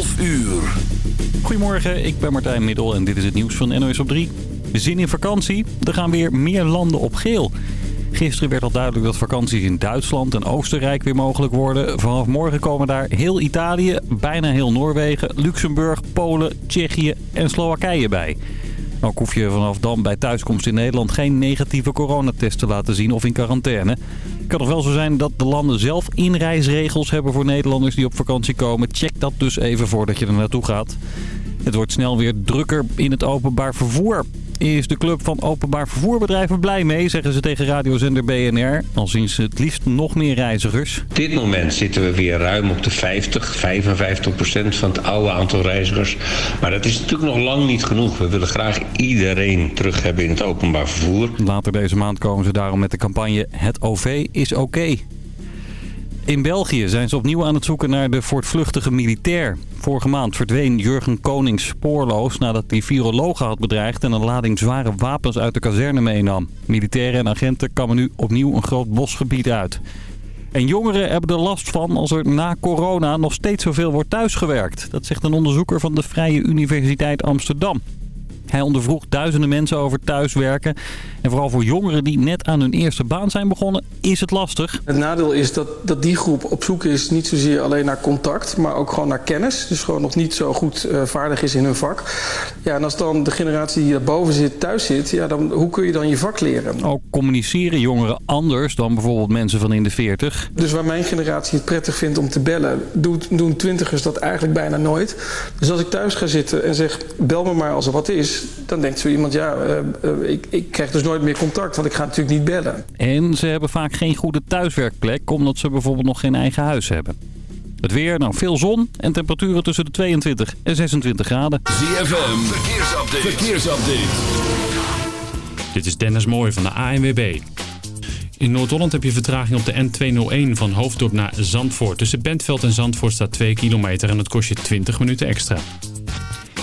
12 uur. Goedemorgen, ik ben Martijn Middel en dit is het nieuws van NOS op 3. Zin in vakantie? Er gaan weer meer landen op geel. Gisteren werd al duidelijk dat vakanties in Duitsland en Oostenrijk weer mogelijk worden. Vanaf morgen komen daar heel Italië, bijna heel Noorwegen, Luxemburg, Polen, Tsjechië en Slowakije bij. Ook hoef je vanaf dan bij thuiskomst in Nederland geen negatieve coronatest te laten zien of in quarantaine. Kan nog wel zo zijn dat de landen zelf inreisregels hebben voor Nederlanders die op vakantie komen. Check dat dus even voordat je er naartoe gaat. Het wordt snel weer drukker in het openbaar vervoer. Is de club van openbaar vervoerbedrijven blij mee, zeggen ze tegen radiozender BNR. Al zien ze het liefst nog meer reizigers. Op dit moment zitten we weer ruim op de 50, 55 procent van het oude aantal reizigers. Maar dat is natuurlijk nog lang niet genoeg. We willen graag iedereen terug hebben in het openbaar vervoer. Later deze maand komen ze daarom met de campagne Het OV is oké. In België zijn ze opnieuw aan het zoeken naar de voortvluchtige militair. Vorige maand verdween Jurgen Konings spoorloos nadat hij virologen had bedreigd en een lading zware wapens uit de kazerne meenam. Militairen en agenten kwamen nu opnieuw een groot bosgebied uit. En jongeren hebben er last van als er na corona nog steeds zoveel wordt thuisgewerkt. Dat zegt een onderzoeker van de Vrije Universiteit Amsterdam. Hij ondervroeg duizenden mensen over thuiswerken. En vooral voor jongeren die net aan hun eerste baan zijn begonnen, is het lastig. Het nadeel is dat, dat die groep op zoek is niet zozeer alleen naar contact, maar ook gewoon naar kennis. Dus gewoon nog niet zo goed uh, vaardig is in hun vak. Ja, en als dan de generatie die daarboven zit thuis zit, ja, dan, hoe kun je dan je vak leren? Ook communiceren jongeren anders dan bijvoorbeeld mensen van in de 40. Dus waar mijn generatie het prettig vindt om te bellen, doen twintigers dat eigenlijk bijna nooit. Dus als ik thuis ga zitten en zeg, bel me maar als er wat is, dan denkt zo iemand, ja, uh, uh, ik, ik krijg dus nooit meer contact, want ik ga natuurlijk niet bellen. En ze hebben vaak geen goede thuiswerkplek, omdat ze bijvoorbeeld nog geen eigen huis hebben. Het weer, nou veel zon en temperaturen tussen de 22 en 26 graden. ZFM, verkeersupdate. verkeersupdate. Dit is Dennis Mooij van de ANWB. In Noord-Holland heb je vertraging op de N201 van Hoofddorp naar Zandvoort. Tussen Bentveld en Zandvoort staat 2 kilometer en dat kost je 20 minuten extra.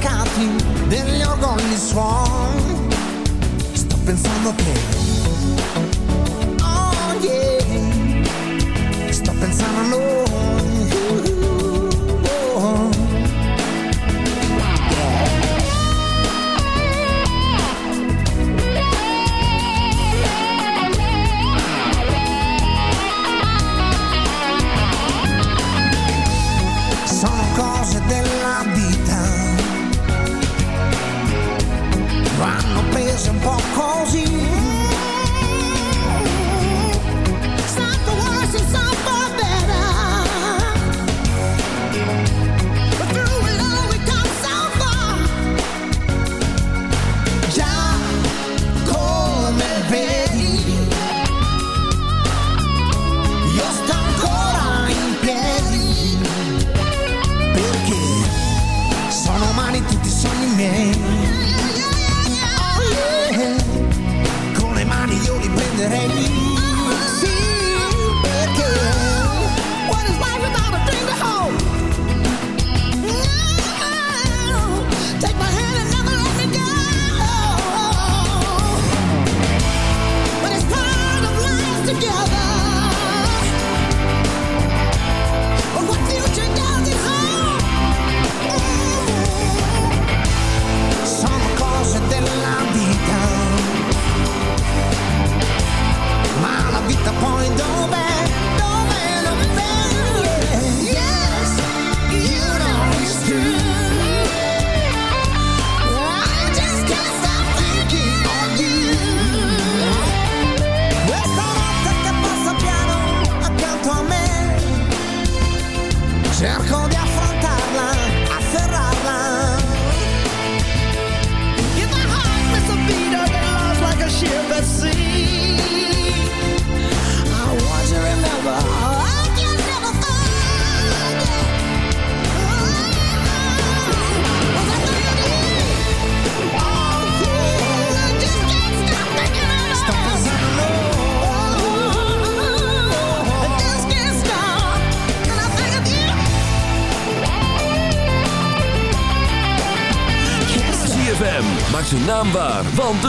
staccati degli organi suon. Sto pensando a te. Oh yeah. Sto pensando a noi.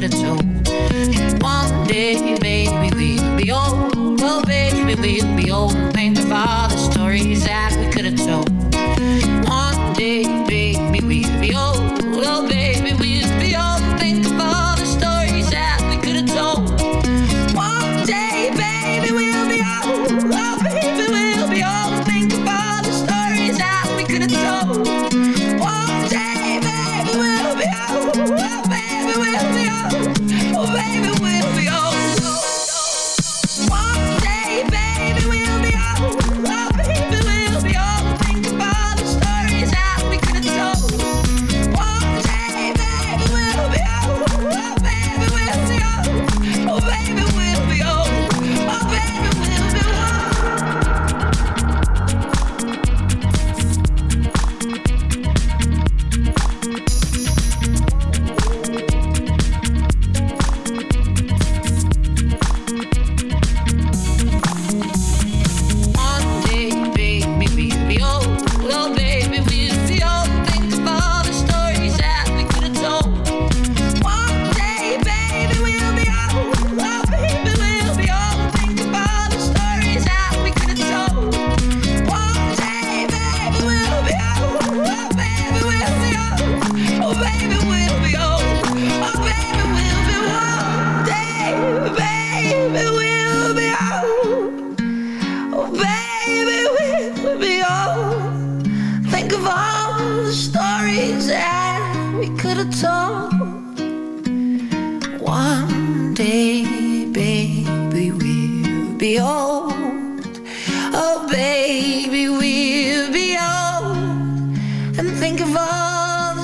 could have told. One day, baby, we'll be old. Oh, baby, we'll be old. Thank the Father. Oh, baby will be out and think of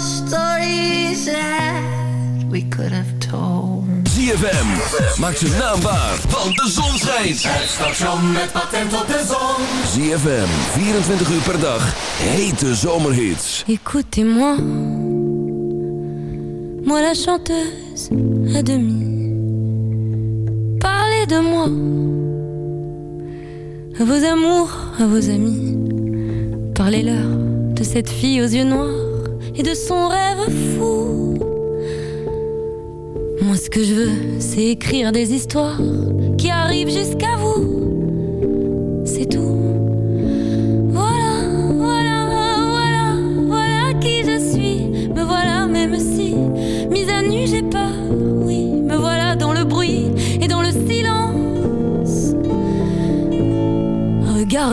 stories that we could have told ZFM Maak ze naambaar, van de zon schijnt. Het station met patent op de zon. ZFM, 24 uur per dag, hete zomerhits. Écoutez-moi, moi la chanteuse à demi. Parlez de moi. à vos amours, à vos amis. Parlez-leur de cette fille aux yeux noirs et de son rêve fou. Moi, ce que je veux, c'est écrire des histoires qui arrivent jusqu'à vous. C'est tout. Voilà, voilà, voilà, voilà qui je suis. Me voilà, même si, mise à nu, j'ai peur.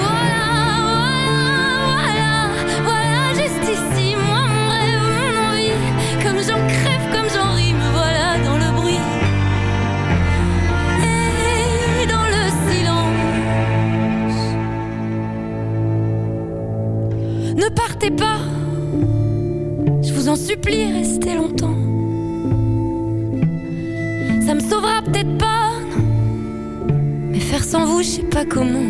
Voilà, voilà, voilà, voilà, juste ici, mon rêve, mon envie, comme j'en crève, comme j'en rime, voilà dans le bruit. Et dans le silence. Ne partez pas, je vous en supplie, restez longtemps, ça me sauvera peut-être pas sans vous, je sais pas comment.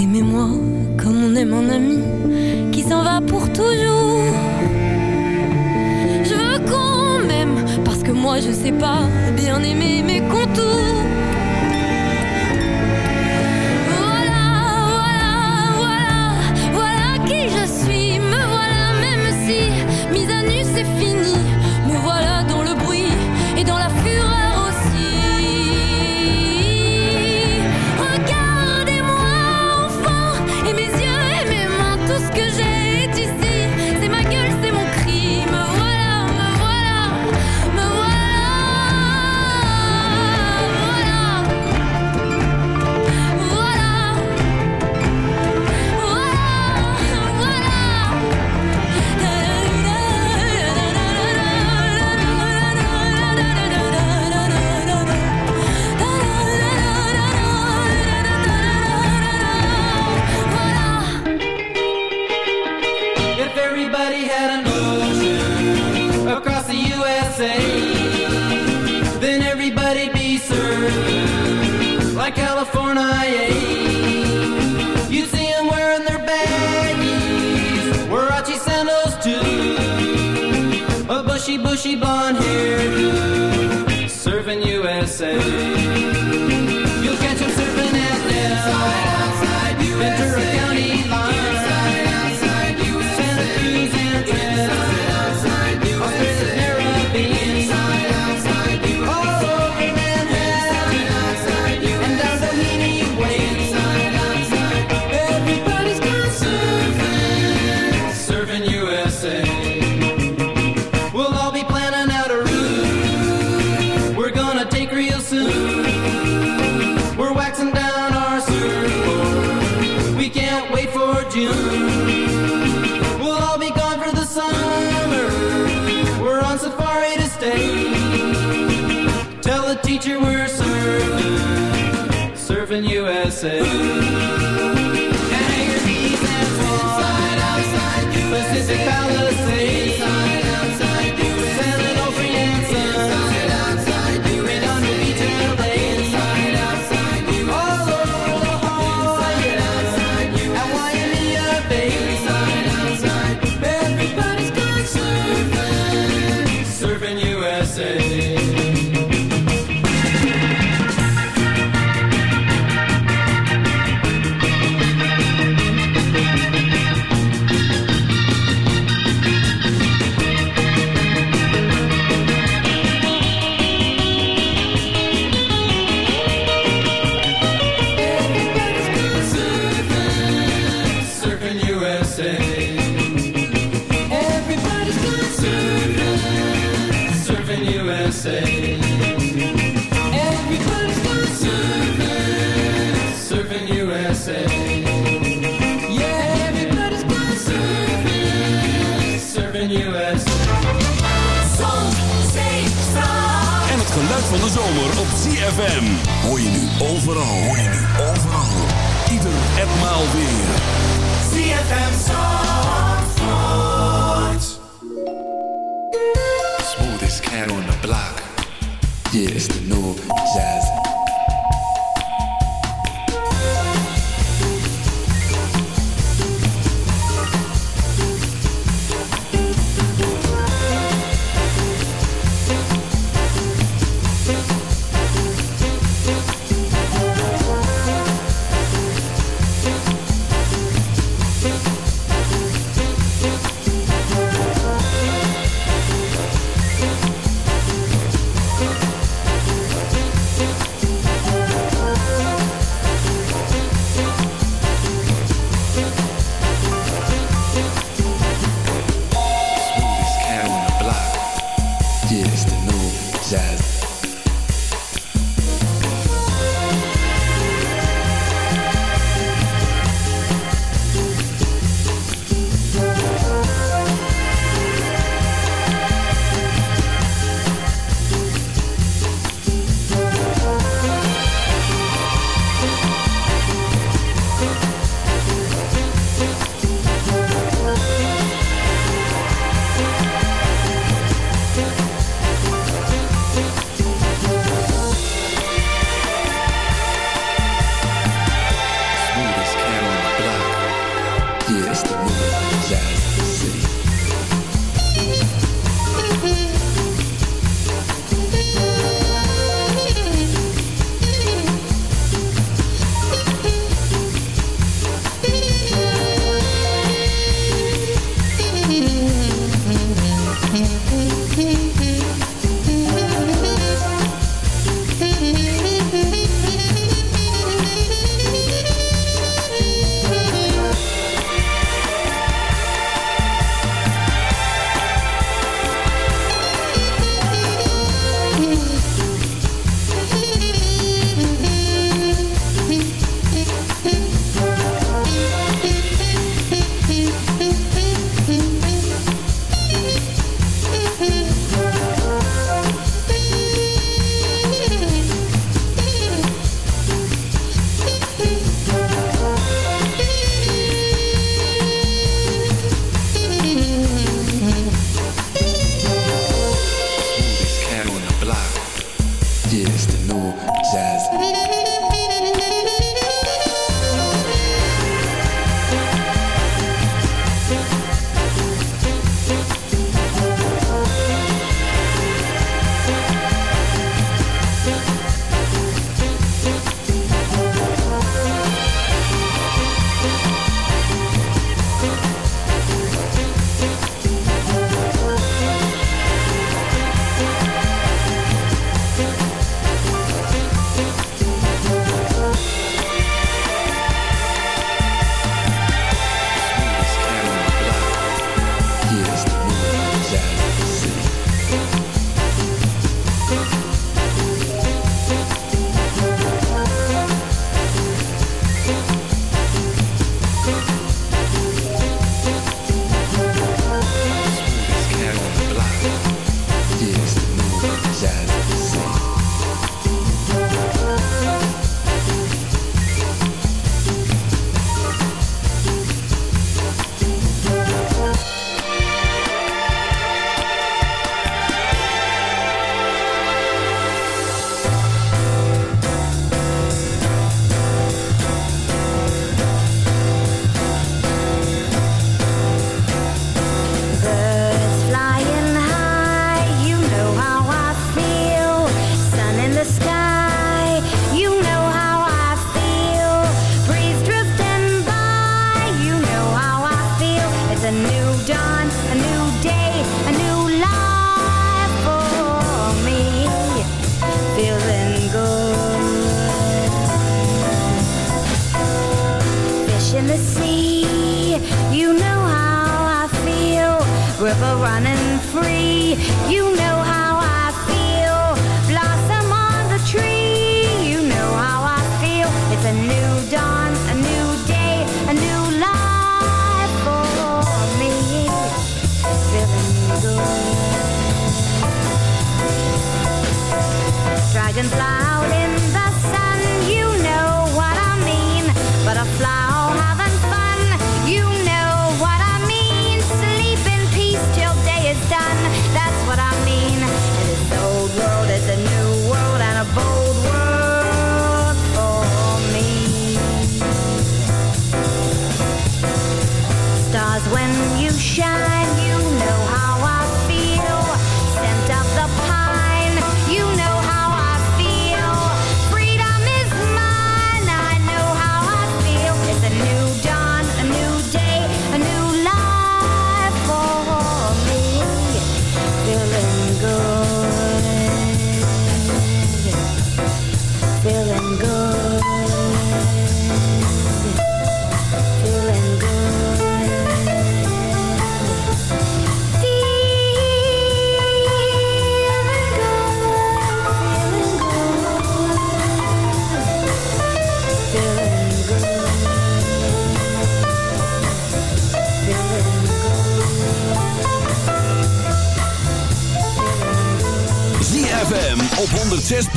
Aimez-moi comme on aime un ami qui s'en va pour toujours. Je veux qu'on m'aime parce que moi je sais pas bien aimer mes contours. you. zomer op ZFM. Hoor je nu overal, hoor je nu overal. Ieder en maal weer. ZFM Zandvoort. Smoothest cat on the block. Yes, the new jazz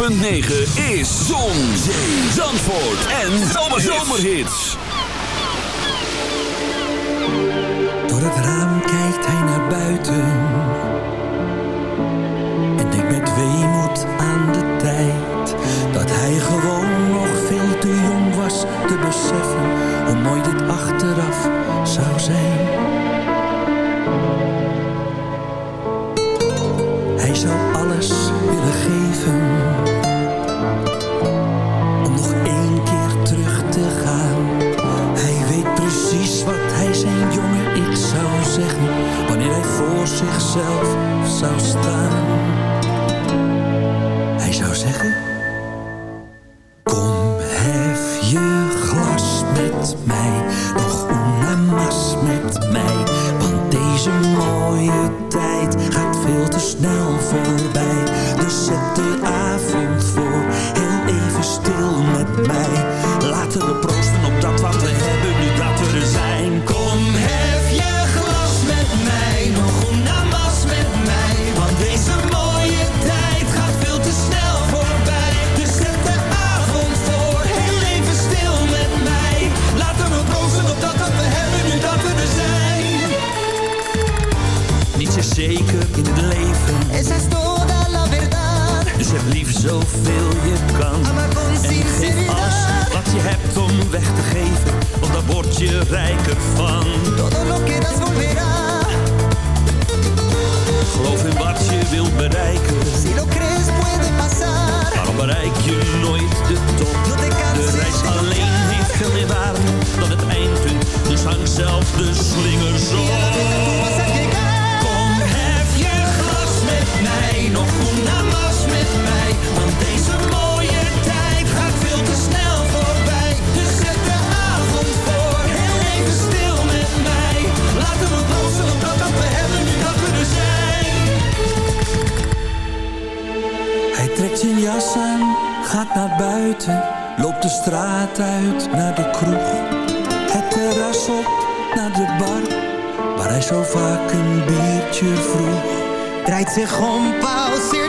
106.9 is Zon, Zee, Zandvoort en Zomerhits. Door het raam kijkt hij naar buiten weg te geven, want daar word je rijker van. Todo lo que volverá. Geloof in wat je wilt bereiken. Si lo crees puede pasar. Bereik je nooit de top? De reis alleen heeft veel meer waarde dan het eindpunt, dus hang zelf de slingers op. jas aan, gaat naar buiten. Loopt de straat uit naar de kroeg. Het terras op naar de bar, waar hij zo vaak een biertje vroeg. Draait zich om, pauze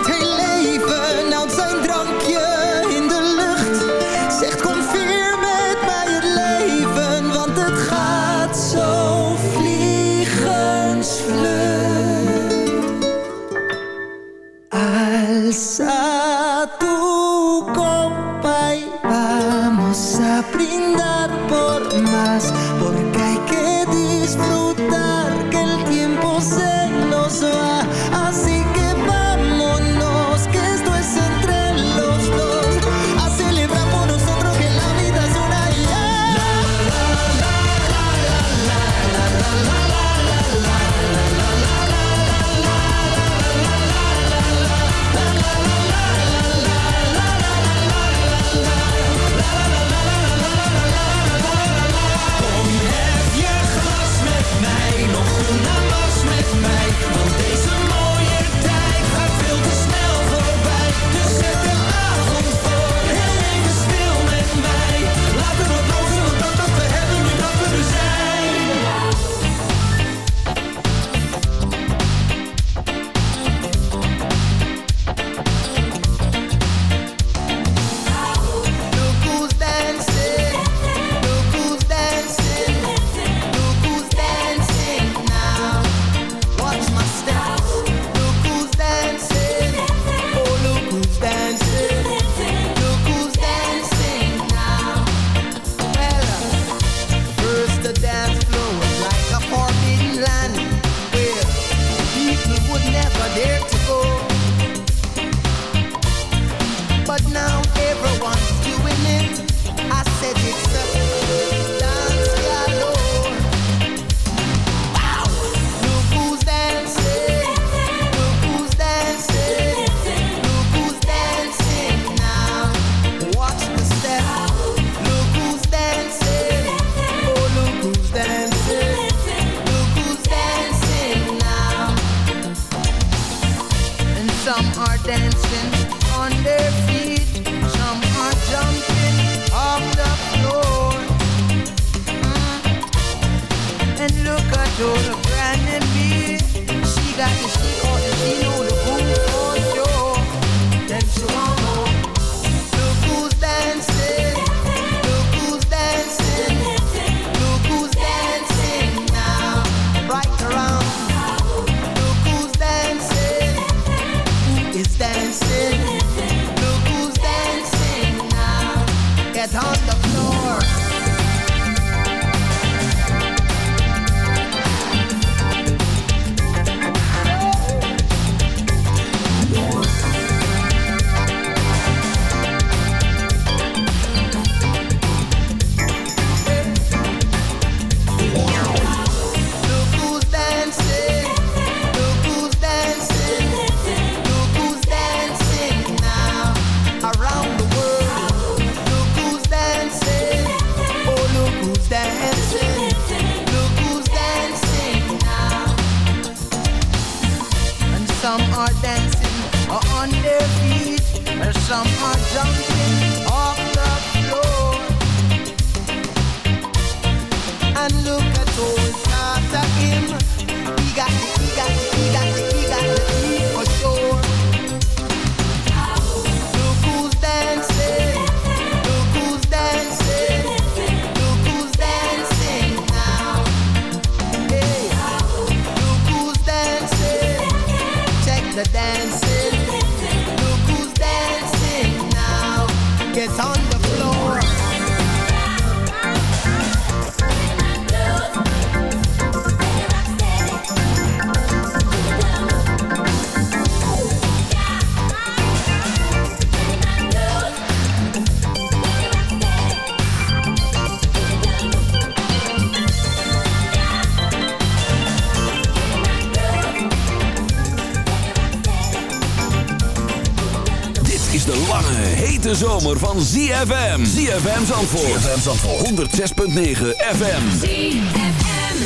de lange, hete zomer van ZFM. ZFM Zandvoort. ZFM Zandvoort. 106.9 FM. ZFM.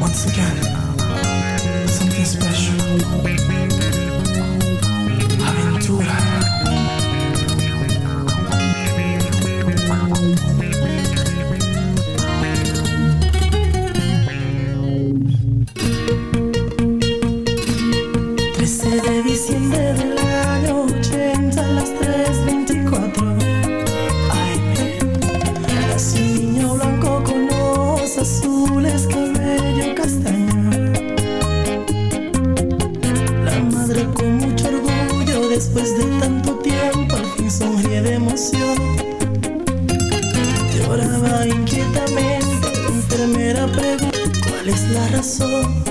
Once again, something special. 锁。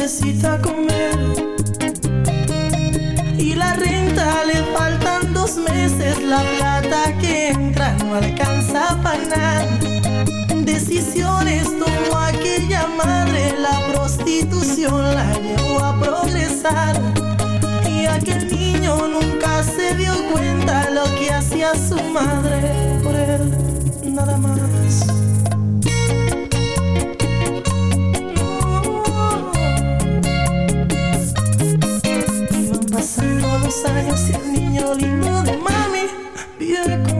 necesita comer y la renta le faltan dos meses, la plata que entra no alcanza para nada. Decisiones tomó aquella madre, la prostitución la llevó a progresar y aquel niño nunca se dio cuenta lo que hacía su madre por él, nada más. años y el niño lindo de mami. Vive con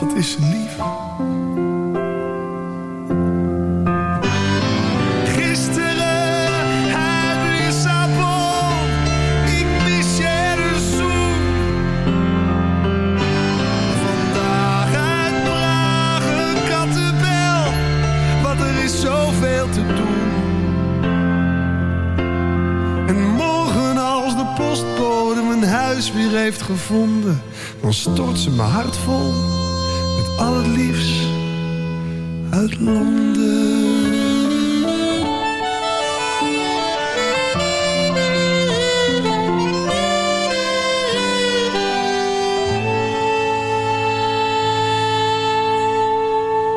Is lief. Gisteren uit Lissabon, ik mis je de zoen. Vandaag uit Praag een kattenbel, want er is zoveel te doen. En morgen als de postbode mijn huis weer heeft gevonden, dan stort ze mijn hart vol met al het liefst uit Londen.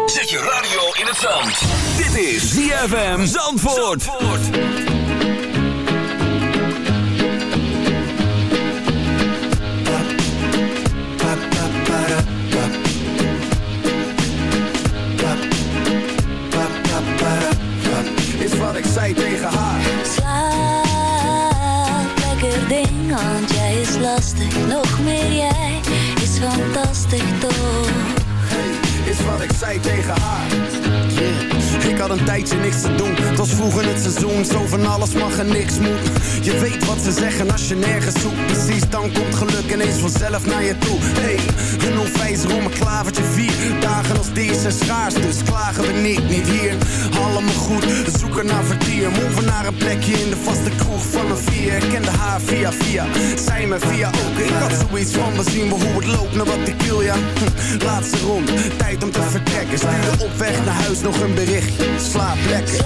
Zet je radio in het zand. Dit is ZFM Zandvoort. Is ik zei tegen haar. Slaap, lekker ding, want jij is lastig. Nog meer jij is fantastisch toch? Is wat ik zei tegen haar. Yeah. Ik had een tijdje niks te doen. Het was vroeg in het seizoen. Zo van alles mag en niks moet. Je weet wat ze zeggen als je nergens zoekt. Precies, dan komt geluk ineens vanzelf naar je toe. Hey, een onwijzer om een klavertje vier. Dagen als deze zijn schaars, dus klagen we niet, niet hier. Allemaal goed, zoeken naar vertier. Move naar een plekje in de vaste kroeg van een vier. Ik kende haar via via, zij me via ook. Ik had zoiets van, we zien wel hoe het loopt naar wat ik wil, ja. Hm, Laatste rond, tijd om te vertrekken. Stuurde op weg naar huis nog een berichtje. Slaap lekker.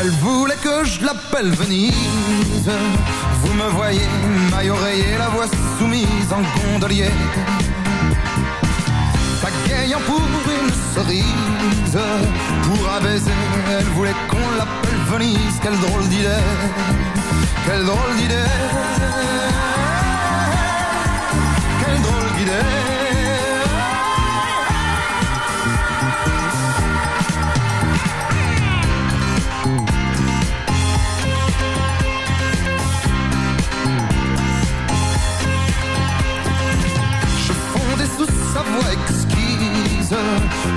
Elle voulait que je l'appelle Venise. Vous me voyez, maille oreiller, la voix soumise en gondolier. Pour un elle voulait qu'on l'appelle Venise. Quelle drôle d'idée, quelle drôle d'idée, quelle drôle d'idée. Je